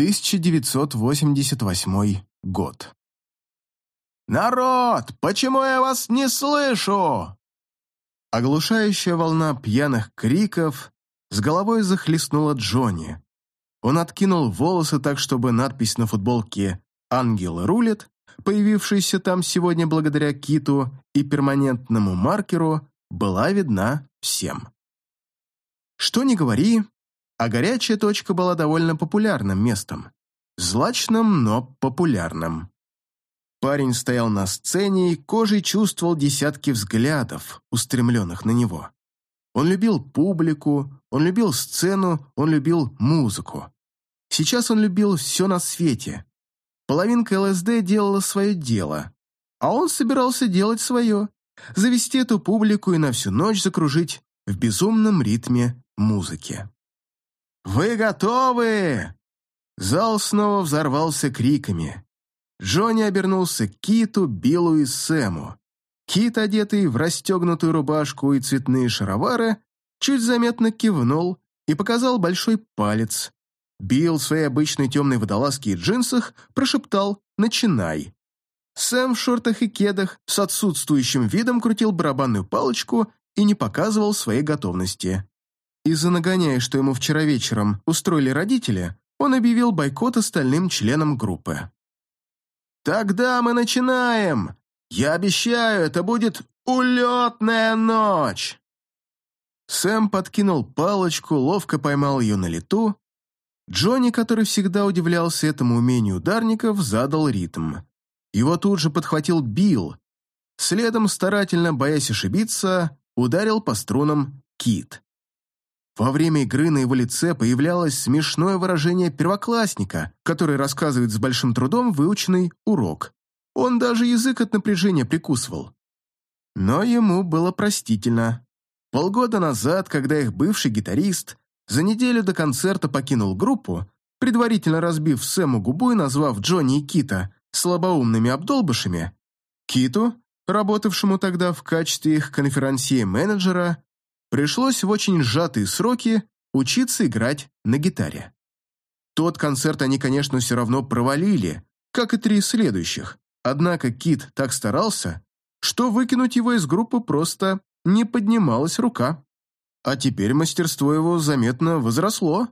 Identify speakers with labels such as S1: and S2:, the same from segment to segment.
S1: 1988 год. «Народ, почему я вас не слышу?» Оглушающая волна пьяных криков с головой захлестнула Джонни. Он откинул волосы так, чтобы надпись на футболке «Ангел рулит», появившаяся там сегодня благодаря киту и перманентному маркеру, была видна всем. Что ни говори, а горячая точка была довольно популярным местом. Злачным, но популярным. Парень стоял на сцене и кожей чувствовал десятки взглядов, устремленных на него. Он любил публику, он любил сцену, он любил музыку. Сейчас он любил все на свете. Половинка ЛСД делала свое дело, а он собирался делать свое, завести эту публику и на всю ночь закружить в безумном ритме музыки. «Вы готовы?» Зал снова взорвался криками. Джонни обернулся к Киту, Биллу и Сэму. Кит, одетый в расстегнутую рубашку и цветные шаровары, чуть заметно кивнул и показал большой палец. Билл в своей обычной темной водолазке и джинсах прошептал «Начинай». Сэм в шортах и кедах с отсутствующим видом крутил барабанную палочку и не показывал своей готовности. Из-за нагоняя, что ему вчера вечером устроили родители, он объявил бойкот остальным членам группы. «Тогда мы начинаем! Я обещаю, это будет улетная ночь!» Сэм подкинул палочку, ловко поймал ее на лету. Джонни, который всегда удивлялся этому умению ударников, задал ритм. Его тут же подхватил Билл. Следом, старательно боясь ошибиться, ударил по струнам Кит. Во время игры на его лице появлялось смешное выражение первоклассника, который рассказывает с большим трудом выученный урок. Он даже язык от напряжения прикусывал. Но ему было простительно. Полгода назад, когда их бывший гитарист за неделю до концерта покинул группу, предварительно разбив Сэму губу и назвав Джонни и Кита слабоумными обдолбышами, Киту, работавшему тогда в качестве их конферансье-менеджера, пришлось в очень сжатые сроки учиться играть на гитаре. Тот концерт они, конечно, все равно провалили, как и три следующих, однако Кит так старался, что выкинуть его из группы просто не поднималась рука. А теперь мастерство его заметно возросло.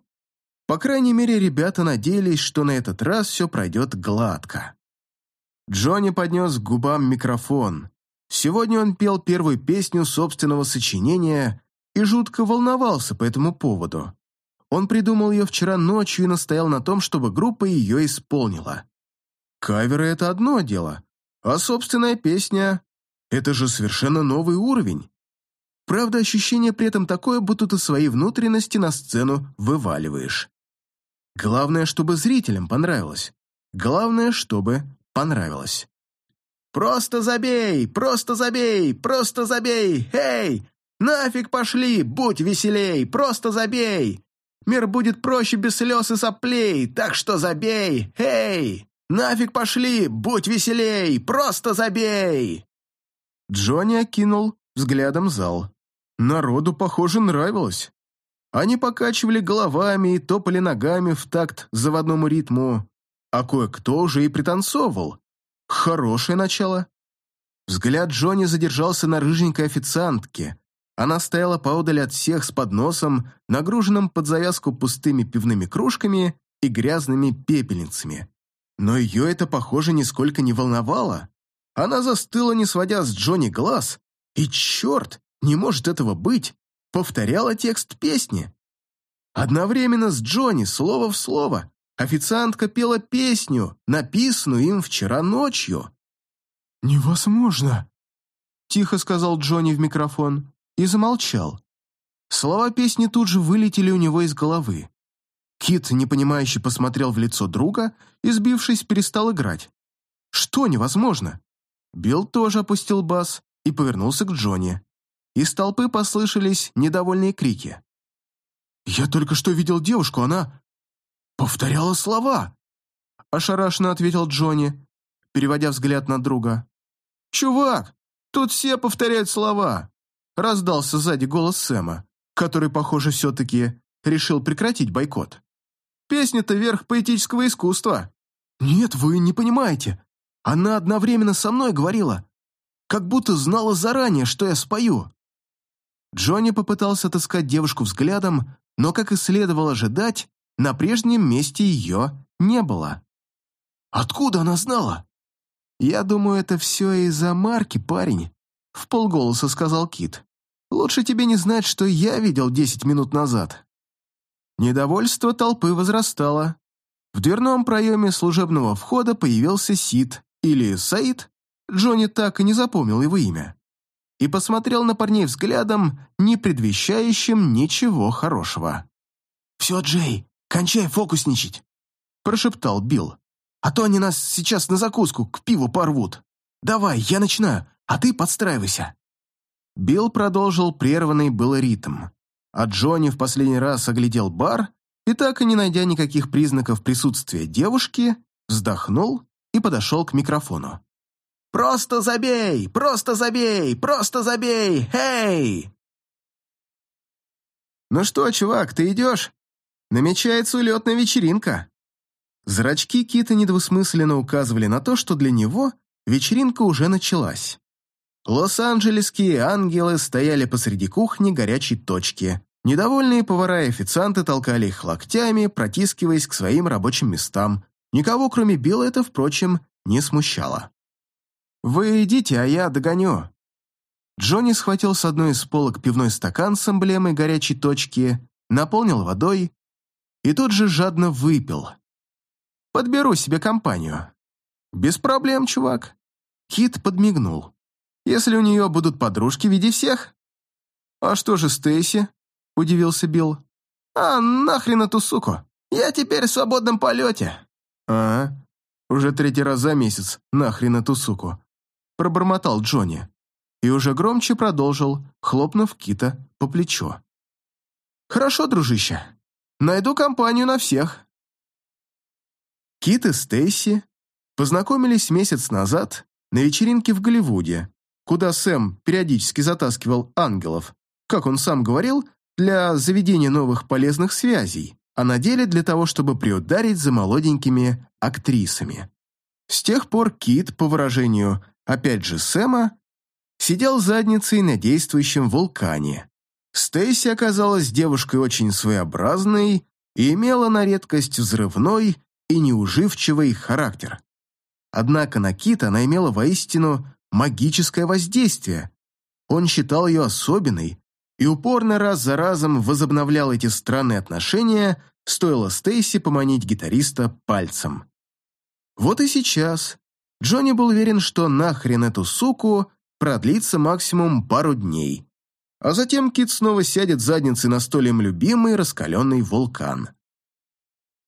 S1: По крайней мере, ребята надеялись, что на этот раз все пройдет гладко. Джонни поднес к губам микрофон. Сегодня он пел первую песню собственного сочинения и жутко волновался по этому поводу. Он придумал ее вчера ночью и настоял на том, чтобы группа ее исполнила. Каверы — это одно дело, а собственная песня — это же совершенно новый уровень. Правда, ощущение при этом такое, будто ты свои внутренности на сцену вываливаешь. Главное, чтобы зрителям понравилось. Главное, чтобы понравилось. «Просто забей! Просто забей! Просто забей! Эй! Нафиг пошли, будь веселей, просто забей. Мир будет проще без слез и соплей, так что забей, эй! Нафиг пошли, будь веселей, просто забей!» Джонни окинул взглядом зал. Народу, похоже, нравилось. Они покачивали головами и топали ногами в такт заводному ритму, а кое-кто уже и пританцовывал. Хорошее начало. Взгляд Джонни задержался на рыженькой официантке, она стояла поодаль от всех с подносом, нагруженным под завязку пустыми пивными кружками и грязными пепельницами. Но ее это, похоже, нисколько не волновало. Она застыла, не сводя с Джонни глаз, и, черт, не может этого быть, повторяла текст песни. Одновременно с Джонни, слово в слово, официантка пела песню, написанную им вчера ночью.
S2: «Невозможно», — тихо сказал Джонни в микрофон и замолчал. Слова песни тут же вылетели у него из головы. Кит, непонимающе посмотрел в лицо друга и, сбившись, перестал играть. «Что невозможно?» Билл тоже опустил бас и повернулся к Джонни. Из толпы послышались недовольные крики. «Я только что видел девушку, она повторяла слова!» Ошарашенно ответил Джонни, переводя взгляд на друга. «Чувак, тут все повторяют слова раздался сзади голос Сэма, который, похоже, все-таки решил прекратить бойкот.
S1: Песня-то верх поэтического искусства». «Нет, вы не понимаете. Она одновременно со мной говорила, как будто знала заранее, что я спою». Джонни попытался отыскать девушку взглядом, но, как и следовало ожидать, на прежнем месте ее не было. «Откуда она знала?» «Я думаю, это все из-за марки, парень», — в полголоса сказал Кит. «Лучше тебе не знать, что я видел десять минут назад». Недовольство толпы возрастало. В дверном проеме служебного входа появился Сид, или Саид, Джонни так и не запомнил его имя, и посмотрел на парней взглядом, не предвещающим ничего хорошего. «Все, Джей, кончай фокусничать», — прошептал Билл. «А то они нас сейчас на закуску к пиву порвут. Давай, я начинаю, а ты подстраивайся». Билл продолжил прерванный был ритм, а Джонни в последний раз оглядел бар и, так и не найдя никаких признаков присутствия девушки, вздохнул и подошел к микрофону. «Просто забей! Просто забей! Просто забей! Эй!» «Ну что, чувак, ты идешь? Намечается улетная вечеринка». Зрачки Кита недвусмысленно указывали на то, что для него вечеринка уже началась. Лос-Анджелесские ангелы стояли посреди кухни горячей точки. Недовольные повара и официанты толкали их локтями, протискиваясь к своим рабочим местам. Никого, кроме Билла, это, впрочем, не смущало. «Вы идите, а я догоню». Джонни схватил с одной из полок пивной стакан с эмблемой горячей точки, наполнил водой и тут же жадно выпил. «Подберу себе компанию». «Без проблем, чувак». Кит подмигнул. «Если у нее будут подружки, веди всех». «А что же Стейси?» – удивился Билл. «А нахрен эту суку? Я теперь в свободном полете». «А, уже третий раз за месяц, нахрен эту суку», – пробормотал Джонни. И уже громче продолжил, хлопнув Кита по плечу. «Хорошо, дружище. Найду компанию на всех». Кит и Стейси познакомились месяц назад на вечеринке в Голливуде, куда Сэм периодически затаскивал ангелов, как он сам говорил, для заведения новых полезных связей а на деле для того, чтобы приударить за молоденькими актрисами. С тех пор Кит, по выражению, опять же, Сэма, сидел задницей на действующем вулкане. Стейси оказалась девушкой очень своеобразной и имела на редкость взрывной и неуживчивый характер. Однако на Кита она имела воистину магическое воздействие. Он считал ее особенной, и упорно раз за разом возобновлял эти странные отношения, стоило Стейси поманить гитариста пальцем. Вот и сейчас Джонни был уверен, что нахрен эту суку продлится максимум пару дней, а затем Кит снова сядет задницей на столе им любимый раскаленный вулкан.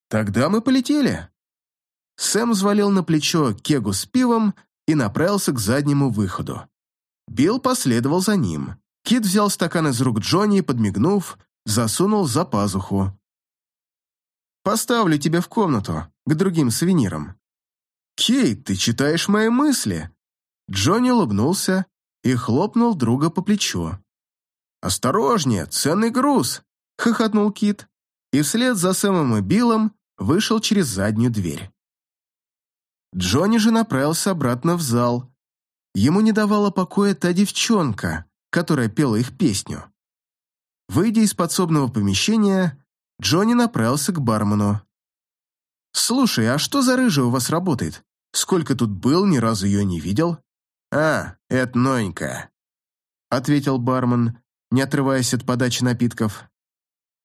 S1: «Тогда мы полетели». Сэм взвалил на плечо кегу с пивом и направился к заднему выходу. Билл последовал за ним. Кит взял стакан из рук Джонни и, подмигнув, засунул за пазуху. «Поставлю тебя в комнату, к другим сувенирам». «Кейт, ты читаешь мои мысли!» Джонни улыбнулся и хлопнул друга по плечу. «Осторожнее, ценный груз!» — хохотнул Кит, и вслед за Сэмом и Биллом вышел через заднюю дверь. Джонни же направился обратно в зал. Ему не давала покоя та девчонка, которая пела их песню. Выйдя из подсобного помещения, Джонни направился к бармену. «Слушай, а что за рыжая у вас работает? Сколько тут был, ни разу ее не видел?» «А, это новенькая», — ответил бармен, не отрываясь от подачи напитков.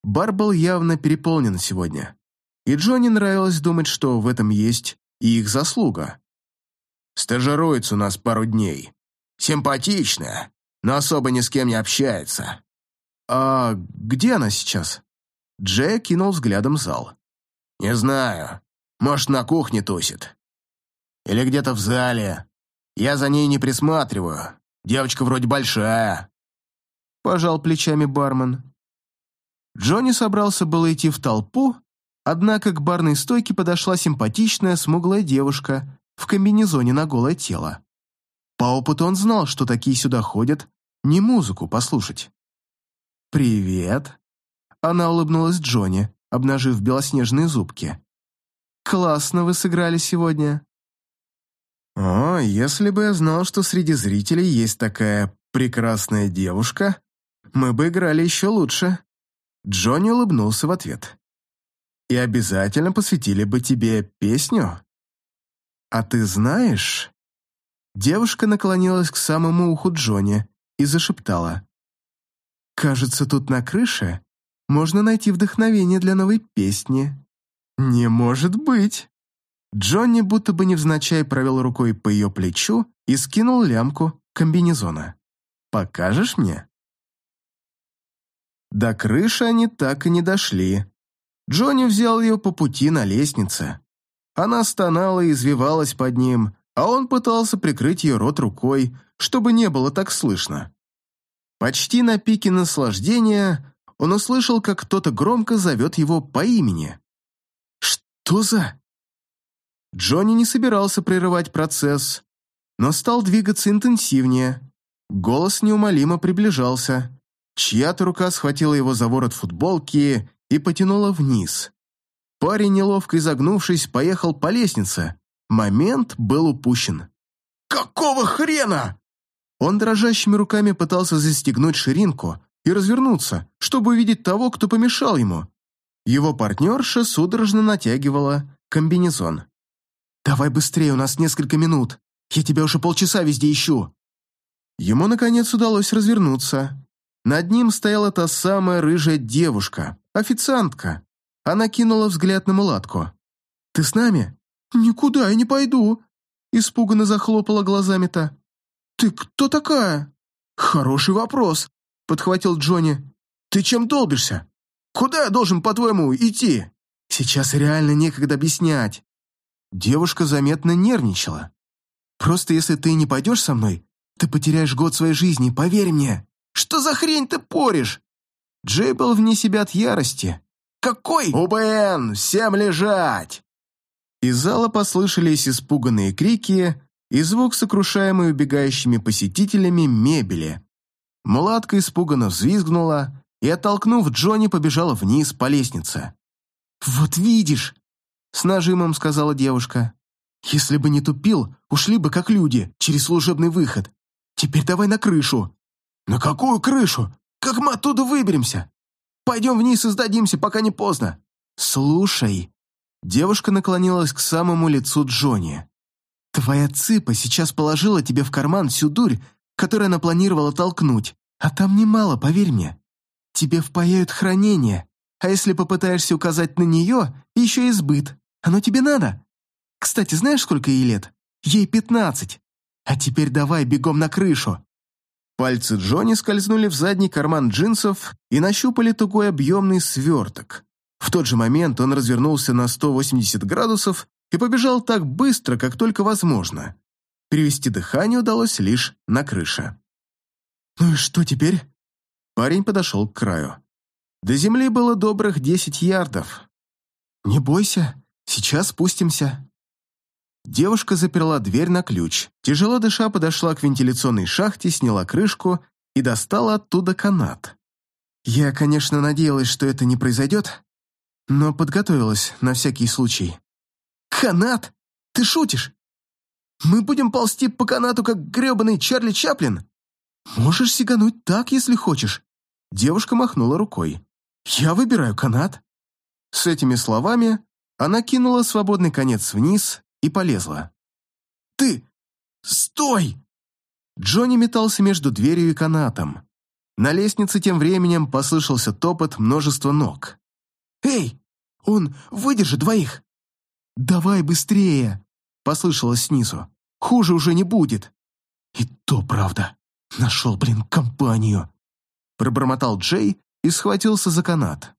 S1: Бар был явно переполнен сегодня, и Джонни нравилось думать, что в этом есть и их заслуга. «Стажируется у нас пару дней. Симпатичная, но особо ни с кем не общается». «А где она сейчас?» Джей кинул взглядом зал. «Не знаю. Может, на кухне тусит. Или где-то в зале. Я за ней не присматриваю. Девочка вроде большая». Пожал плечами бармен. Джонни собрался было идти в толпу, однако к барной стойке подошла симпатичная смуглая девушка в комбинезоне на голое тело. По опыту он знал, что такие сюда ходят не музыку послушать. «Привет!» Она улыбнулась Джонни,
S2: обнажив белоснежные зубки. «Классно вы сыграли сегодня».
S1: «О, если бы я знал, что среди зрителей есть такая прекрасная девушка, мы бы играли еще лучше». Джонни улыбнулся в ответ. «И обязательно посвятили бы тебе песню?» «А ты знаешь...» Девушка наклонилась к самому уху Джонни и зашептала. «Кажется, тут на крыше можно найти вдохновение для новой песни». «Не может быть!» Джонни будто бы невзначай провел рукой по ее плечу и скинул лямку комбинезона. «Покажешь мне?» До крыши они так и не дошли. Джонни взял ее по пути на лестнице. Она стонала и извивалась под ним, а он пытался прикрыть ее рот рукой, чтобы не было так слышно. Почти на пике наслаждения он услышал, как кто-то громко зовет его по имени. «Что за...» Джонни не собирался прерывать процесс, но стал двигаться интенсивнее. Голос неумолимо приближался. Чья-то рука схватила его за ворот футболки и потянула вниз. Парень, неловко изогнувшись, поехал по лестнице. Момент был упущен. «Какого хрена?» Он дрожащими руками пытался застегнуть ширинку и развернуться, чтобы увидеть того, кто помешал ему. Его партнерша судорожно натягивала комбинезон. «Давай быстрее, у нас несколько минут. Я тебя уже полчаса везде ищу». Ему, наконец, удалось развернуться. Над ним стояла та самая рыжая девушка, официантка. Она кинула взгляд на мулатку. «Ты с нами?» «Никуда я не пойду», — испуганно захлопала глазами та. «Ты кто такая?» «Хороший вопрос», — подхватил Джонни. «Ты чем долбишься? Куда я должен, по-твоему, идти?» «Сейчас реально некогда объяснять». Девушка заметно нервничала. «Просто если ты не пойдешь со мной, ты потеряешь год своей жизни, поверь мне». «Что за хрень ты поришь?» Джей был вне себя от ярости. «Какой?» «УБН! Всем лежать!» Из зала послышались испуганные крики и звук, сокрушаемый убегающими посетителями мебели. Мулатка испуганно взвизгнула и, оттолкнув Джонни, побежала вниз по лестнице. «Вот видишь!» — с нажимом сказала девушка. «Если бы не тупил, ушли бы как люди, через служебный выход. Теперь давай на крышу». «На какую крышу? Как мы оттуда выберемся? Пойдем вниз и сдадимся, пока не поздно». «Слушай». Девушка наклонилась к самому лицу Джонни. Твоя цыпа сейчас положила тебе в карман всю дурь, которую она планировала толкнуть. А там немало, поверь мне. Тебе впаяют хранение, а если попытаешься указать на нее, еще и сбыт. Оно тебе надо? Кстати, знаешь, сколько ей лет? Ей пятнадцать. А теперь давай бегом на крышу». Пальцы Джонни скользнули в задний карман джинсов и нащупали тугой объемный сверток. В тот же момент он развернулся на 180 градусов и побежал так быстро, как только возможно. Перевести дыхание удалось лишь на крыше. «Ну и что теперь?» Парень подошел к краю. До земли было добрых десять ярдов. «Не бойся, сейчас спустимся». Девушка заперла дверь на ключ, тяжело дыша подошла к вентиляционной шахте, сняла крышку и достала оттуда канат. Я, конечно, надеялась, что это не произойдет, но подготовилась на всякий случай. «Канат? Ты шутишь? Мы будем ползти по канату, как гребаный Чарли Чаплин? Можешь сигануть так, если хочешь». Девушка махнула рукой. «Я выбираю канат». С этими словами она кинула свободный конец вниз и полезла. «Ты! Стой!» Джонни метался между дверью и канатом. На лестнице тем временем послышался топот множества ног. «Эй, он выдержит двоих!» «Давай быстрее!» — послышалось снизу. «Хуже уже не будет!» «И то правда! Нашел, блин, компанию!» Пробормотал Джей и схватился за канат.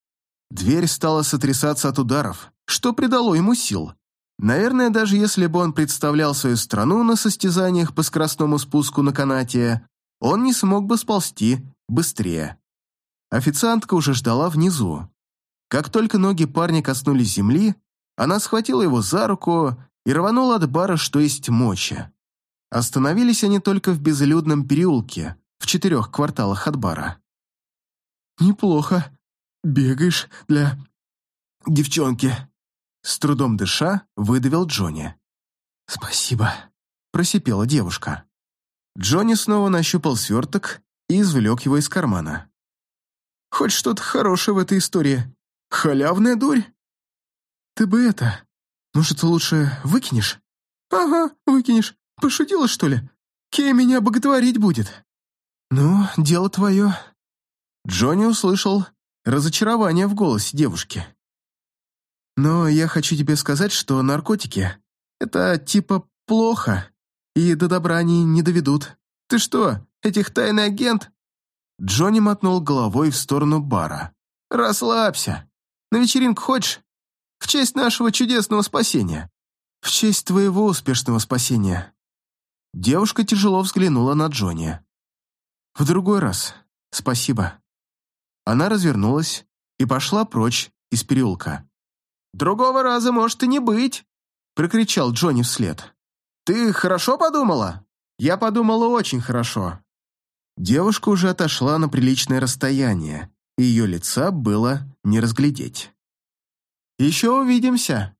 S1: Дверь стала сотрясаться от ударов, что придало ему сил. Наверное, даже если бы он представлял свою страну на состязаниях по скоростному спуску на канате, он не смог бы сползти быстрее. Официантка уже ждала внизу. Как только ноги парня коснулись земли, она схватила его за руку и рванула от бара, что есть мочи. Остановились они только в безлюдном переулке, в четырех кварталах от бара. «Неплохо. Бегаешь для
S2: девчонки!» С трудом дыша, выдавил Джонни. «Спасибо», — просипела девушка. Джонни снова нащупал сверток и извлек его из кармана. «Хоть что-то хорошее в этой истории. Халявная дурь!» «Ты бы это... Может, лучше выкинешь?» «Ага, выкинешь. Пошутила, что ли? Кей меня боготворить будет». «Ну, дело твое». Джонни услышал разочарование в голосе девушки. «Но я хочу тебе сказать, что наркотики — это типа плохо, и до добра они не доведут. Ты что, этих тайный агент?» Джонни мотнул головой в сторону бара. «Расслабься. На вечеринку хочешь? В честь нашего чудесного спасения. В честь твоего успешного спасения». Девушка тяжело взглянула на Джонни. «В другой раз. Спасибо». Она развернулась и пошла прочь из переулка. «Другого раза может и не быть!» — прокричал Джонни вслед. «Ты хорошо подумала?» «Я подумала очень хорошо». Девушка уже отошла на приличное расстояние, и ее лица было не разглядеть. «Еще увидимся!»